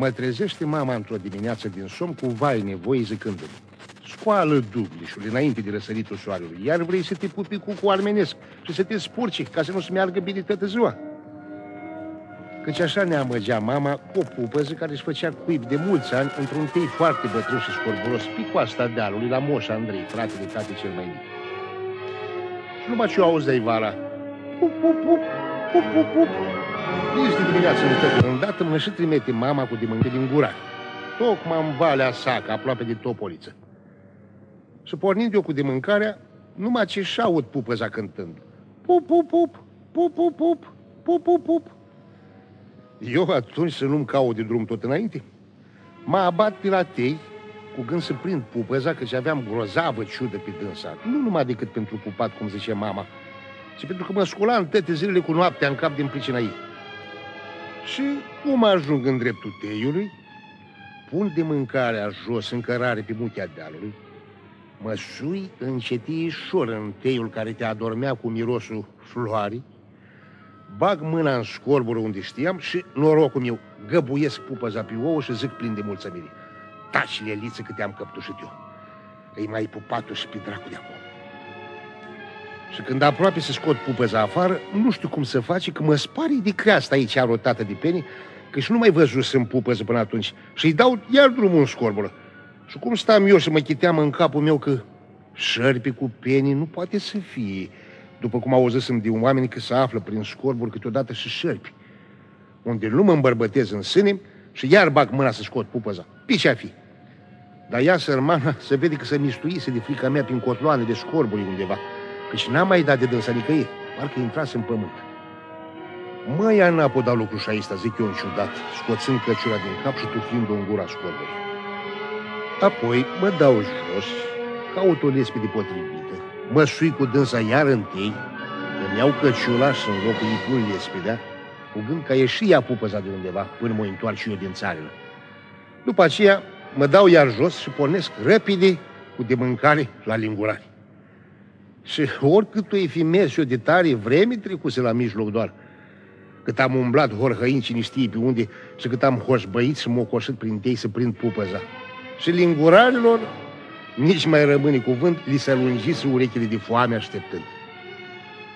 Mă trezește mama într-o dimineață din somn cu vai nevoie zicându-mi Scoală dublișul înainte de răsăritul soarelui Iar vrei să te pupi cu, cu armenesc și să te spurci ca să nu se meargă bine toată ziua Căci așa ne amăgea mama cu o pupăză care își făcea cuib de mulți ani într-un tei foarte bătrân și scorburos pe coasta dealului la Moș Andrei, fratele tate cel mai mic. Și numai ce o auzeai vara. Pup, pup, pup, pup, pup, pup. Nici de dimineață nu trebuie îndată mă și trimite mama cu dimâncă din gura. Tocmai în valea sacă, aproape de topoliță. Și pornind eu cu de mâncarea, numai ce și aud pupăza cântând. Pup, pup, pup, pup, pup, pup, pup, pup, pup. Eu atunci să nu-mi caut de drum tot înainte. Mă abat pe la tei, cu gând să prind pupăza, căci aveam grozavă ciudă pe dânsa. Nu numai decât pentru pupat, cum zice mama, ci pentru că mă sculam toate zilele cu noaptea în cap din pricina ei. Și cum ajung în dreptul teiului, pun de mâncarea jos în cărare pe muchea dealului, mă sui încetișor în teiul care te adormea cu mirosul floarii, bag mâna în scorbură unde știam și norocul meu, găbuiesc pupăza pe ouă și zic plin de mulțumire. Taci, Leliță, că te-am căptușit eu. Îi mai pupatul și pe dracu de acum. Și când aproape să scot pupăza afară, nu știu cum să face, că mă spare de creasta aici arotată de peni, că și nu mai văzusem pupăză până atunci. Și îi dau iar drumul în scorbură. Și cum stam eu să mă chiteam în capul meu că șărpi cu penii nu poate să fie, după cum auzisem de oameni că se află prin scorburi câteodată și șerpi, unde nu mă îmbărbătez în sâne și iar bag mâna să scot pupăza. Pice fi. Dar ea, sărmana, se vede că se mistuise de frica mea prin cotloane de scorburi undeva, căci n-am mai dat de dânsa nicăieri, parcă intrase în pământ. Mă ia n-a da lucru și aici, zic eu în ciudat, scoțând căciura din cap și tufind-o în gura scorburii. Apoi mă dau jos, caut o lespede potrivită, mă sui cu dânsa iar întâi, îmi iau căciula și în locul ei pun lespedea, cu gând ca ieși ea pupăza de undeva până mă întoarc și eu din țară. După aceea mă dau iar jos și pornesc repede cu de mâncare la lingurari. Și oricât o fi mers eu de tare, vreme trecuse la mijloc doar. Cât am umblat horhăind cine știe pe unde și cât am hoșbăit și mocoșit prin tei să prind pupăza. Și lingurarilor nici mai rămâne cuvânt, li se lungise urechile de foame așteptând.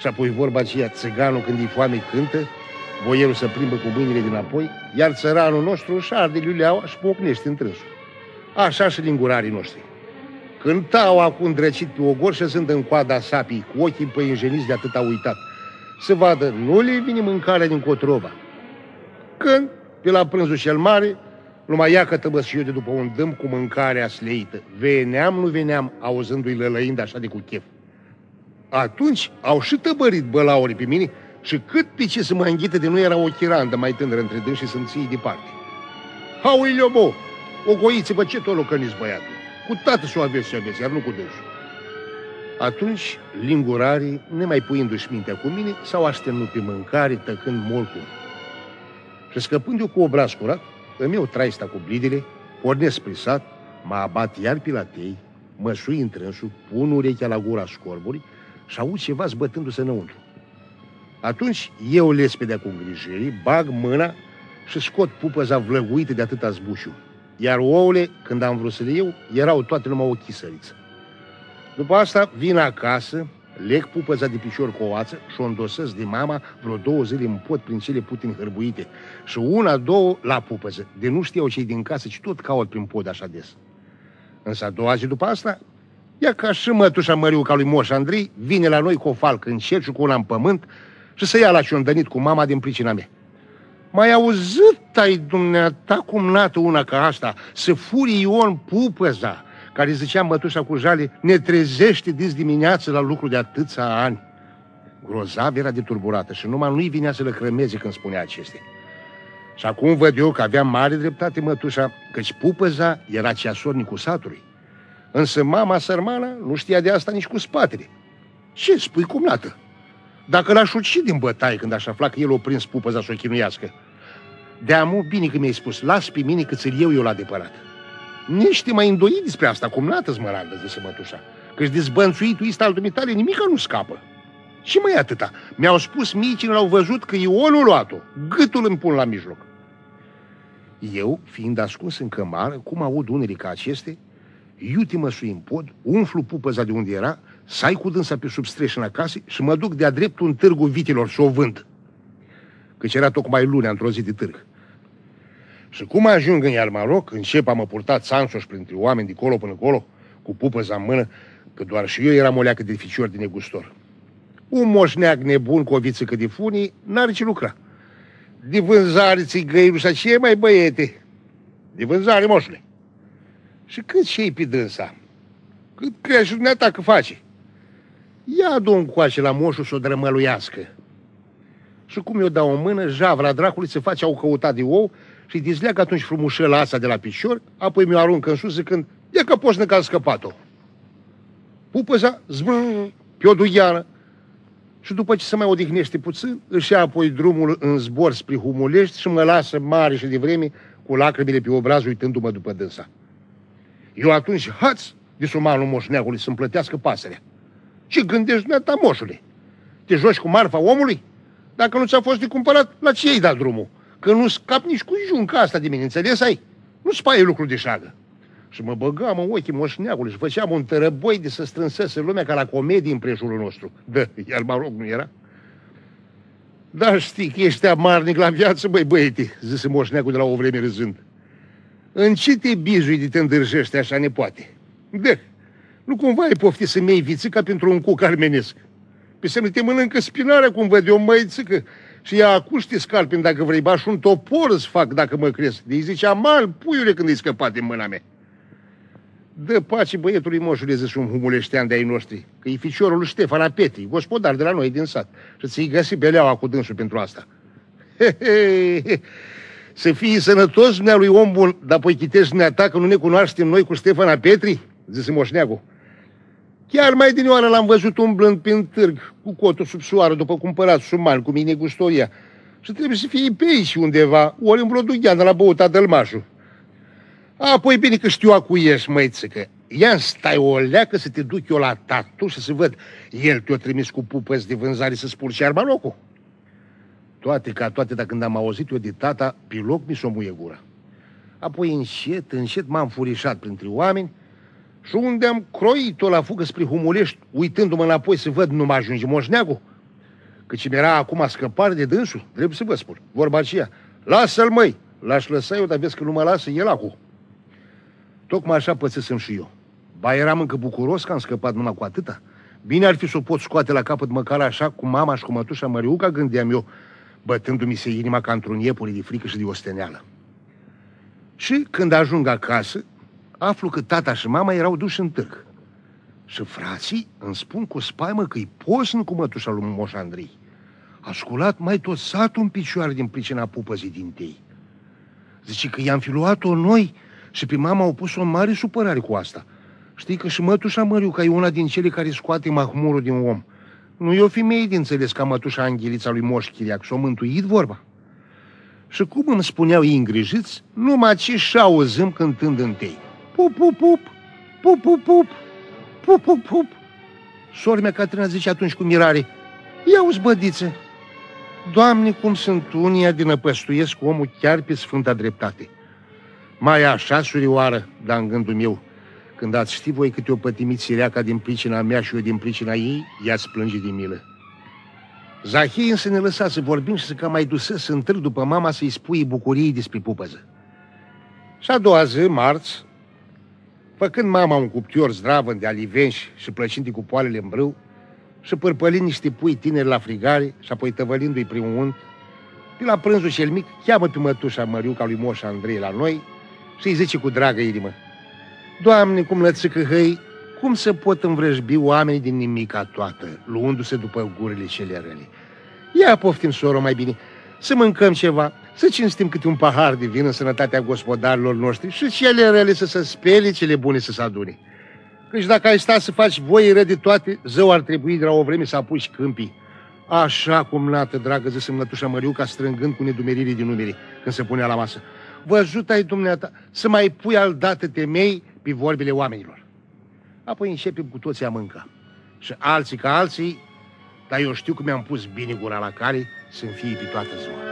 Și apoi vorba aceea, țiganul când e foame cântă, boierul să plimbă cu mâinile dinapoi, iar țăranul nostru își arde liuleaua și pocnește întrânsul. Așa și lingurarii noștri. Cântau acum drăcit pe ogor și sunt în coada sapii, cu ochii păinjeniți de atât a uitat. Să vadă, nu le vine mâncarea din Cotrova. Când, pe la prânzul cel mare, numai ia că și eu de după un dâm cu mâncarea sleită. Veneam, nu veneam, auzându-i lălăind așa de cu chef. Atunci au și tăbărit bălaurii pe mine și cât pe ce să mă înghită de nu era o chirandă mai tânără între dâns și să-mi ții departe. Hau, Iliobo, o goiță, bă, ce tot locăniți băiatul? Cu tată să o aveți, să aveți, iar nu cu dânsul. Atunci, lingurarii, nemai puindu-și mintea cu mine, s-au așternut pe mâncare, tăcând molcul. Și scăpând eu cu obraz curat, îmi iau traista cu blidele, pornesc spre sat, mă abat iar pe la tei, mă sui întrânsul, pun urechea la gura scorburii și aud ceva zbătându-se înăuntru. Atunci eu lespedea cu îngrijire, bag mâna și scot pupăza vlăguită de atâta zbușul. Iar ouăle, când am vrut să le iau, erau toate numai o chisăriță. După asta vin acasă, leg pupăza de picior cu o ață și o îndosesc de mama vreo două zile în pot prin cele putin hărbuite și una, două la pupăză. De nu știau cei din casă, ci tot caut prin pod așa des. Însă a doua zi după asta, ia ca și mătușa Măriuca lui Moș Andrei, vine la noi cu o falcă în cer și cu una în pământ și să ia la ciondănit cu mama din pricina mea. Mai auzit ai dumneata cum nată una ca asta, să furi Ion pupăza, care zicea mătușa cu jale, ne trezește dis dimineață la lucru de atâția ani. Grozav era de turburată și numai nu-i vinea să le crămeze când spunea acestea. Și acum văd eu că avea mare dreptate mătușa, căci pupăza era ceasornicul satului. Însă mama sărmana nu știa de asta nici cu spatele. Ce spui cum nată? Dacă l-aș ucși din bătaie când aș afla că el o prins pupăza să o chinuiască. De-amu, bine că mi-ai spus, las pe mine că ți-l iau eu la depărat. Nici te mai îndoi despre asta, cum nată smărandă, zise mătușa. Că-și dezbănțuitul ăsta al dumitale nimica nu scapă. Și mai atâta, mi-au spus micii l-au văzut că Ionul luat-o, gâtul îmi pun la mijloc. Eu, fiind ascuns în cămară, cum aud unele ca aceste, iute mă sui în pod, umflu pupăza de unde era, sai cu dânsa pe sub streșă în acasă și mă duc de-a dreptul în târgul vitilor să o vând. Căci era tocmai lunea într-o zi de târg. Și cum ajung în iar Maroc, încep a mă purta țansoș printre oameni de colo până colo, cu pupăza în mână, că doar și eu eram o leacă de ficior de negustor. Un moșneac nebun cu o viță de funii n-are ce lucra. De vânzare țigăilușa, ce mai băiete? De vânzare, moșule. Și cât și ei pe dânsa? Cât crește dumneata că face? Ia domn coace la moșul să o drămăluiască. Și cum eu dau o mână, javra dracului se face au căutat de ou și dizleagă atunci frumușela asta de la picior, apoi mi-o aruncă în sus zicând, ia că poți că a scăpat-o. Pupăza, zbrrr, pe o dugheană, și după ce se mai odihnește puțin, își ia apoi drumul în zbor spre Humulești și mă lasă mare și de vreme cu lacrimile pe obraz uitându-mă după dânsa. Eu atunci, haț, de sumanul moșneagului să-mi plătească pasărea. Ce gândești dumneata, moșule? Te joci cu marfa omului? Dacă nu ți-a fost de cumpărat, la ce ai dat drumul? Că nu scap nici cu junca asta de mine, înțeles ai? Nu spaie lucru de șagă. Și mă băgam în ochii moșneagului și făceam un tărăboi de să strânsese lumea ca la comedii în prejurul nostru. Da, iar mă rog, nu era? Da, știi că ești amarnic la viață, băi, băiete, zise moșneagul de la o vreme râzând. În ce te bizui de te îndârjești așa nepoate? Da, nu cumva ai pofti să-mi iei vițica pentru un cuc armenesc. Pe semne te mănâncă spinarea, cum văd eu, măițică. Și ea acuște scalpin dacă vrei, ba și un topor îți fac dacă mă crezi. De-i zicea, mal, puiule, când îi scăpat din mâna mea. Dă pace băietului moșule, zice un humuleștean de ai noștri, că e ficiorul lui Ștefana Petri, gospodar de la noi din sat. Și ți-i găsi beleaua cu dânsul pentru asta. He, he, he. Să fii sănătos, nea lui om bun, dar apoi chitești neata că nu ne cunoaștem noi cu Ștefana Petri? Zise moșneagul. Chiar mai din oară l-am văzut umblând prin târg, cu cotul sub soară, după cumpărat suman, cu mine gustoria. Și trebuie să fie pe aici undeva, ori în vreo dugheană la băuta dălmașul. Apoi bine că știu acu ești, măițică. Ia stai o leacă să te duc eu la tatu și să văd. El te-a trimis cu pupăți de vânzare să spurci arma locul. Toate ca toate, dar când am auzit eu de tata, pe loc mi s-o muie gura. Apoi încet, încet m-am furișat printre oameni și unde am croit-o la fugă spre Humulești, uitându-mă înapoi să văd nu mă ajunge moșneagul, căci mi era acum scăpare de dânsul, trebuie să vă spun, vorba aceea, lasă-l măi, l-aș lăsa eu, dar vezi că nu mă lasă el acum. Tocmai așa pățesem și eu. Ba eram încă bucuros că am scăpat numai cu atâta. Bine ar fi să o pot scoate la capăt măcar așa cu mama și cu mătușa Măriuca, gândeam eu, bătându-mi se inima ca într-un iepure de frică și de osteneală. Și când ajung acasă, aflu că tata și mama erau duși în târg. Și frații îmi spun cu spaimă că-i posn cu mătușa lui Moș Andrei. A sculat mai tot satul în picioare din pricina pupăzii din tei. Zice că i-am fi luat-o noi și pe mama au pus o mare supărare cu asta. Știi că și mătușa Măriuca e una din cele care scoate mahmurul din om. Nu e o femeie de înțeles ca mătușa Anghelița lui Moș Chiriac, s-o mântuit vorba. Și cum îmi spuneau ei îngrijiți, numai ce și-auzim cântând în tei. Pup, pup, pup, pup, pup, pup, pup, pup, pup. Sora mea Catrina zice atunci cu mirare, ia uzi bădițe, Doamne, cum sunt unii adinăpăstuiesc omul chiar pe sfânta dreptate. Mai așa, surioară, da în gândul meu, când ați ști voi câte o pătimit sireaca din pricina mea și eu din pricina ei, ea-ți plânge din milă. Zahie însă ne lăsa să vorbim și să că mai dusă să întâln după mama să-i spui bucuriei despre pupăză. Și a doua zi, marți, făcând mama un cuptior zdravăn de alivenși și plăcind cu poalele în brâu, și părpălind niște pui tineri la frigare și apoi tăvălindu-i prin unt, pe la prânzul cel mic, cheamă pe mătușa Măriuca lui Moș Andrei la noi și îi zice cu dragă inimă, Doamne, cum lățică hăi, cum se pot învrăjbi oamenii din nimica toată, luându-se după gurile cele rele? Ia poftim, soră, mai bine, să mâncăm ceva, să cinstim câte un pahar de vin în sănătatea gospodarilor noștri și cele rele să se spele, cele bune să se adune. Căci dacă ai sta să faci voie rău de toate, zău ar trebui de la o vreme să apuci câmpii. Așa cum nată, dragă, zis îmnătușa Măriuca, strângând cu nedumerire din numere când se punea la masă. Vă ajută ai dumneata să mai pui al dată temei pe vorbile oamenilor. Apoi începem cu toții a mânca. Și alții ca alții, dar eu știu că mi-am pus bine gura la care să-mi fie pe toată ziua.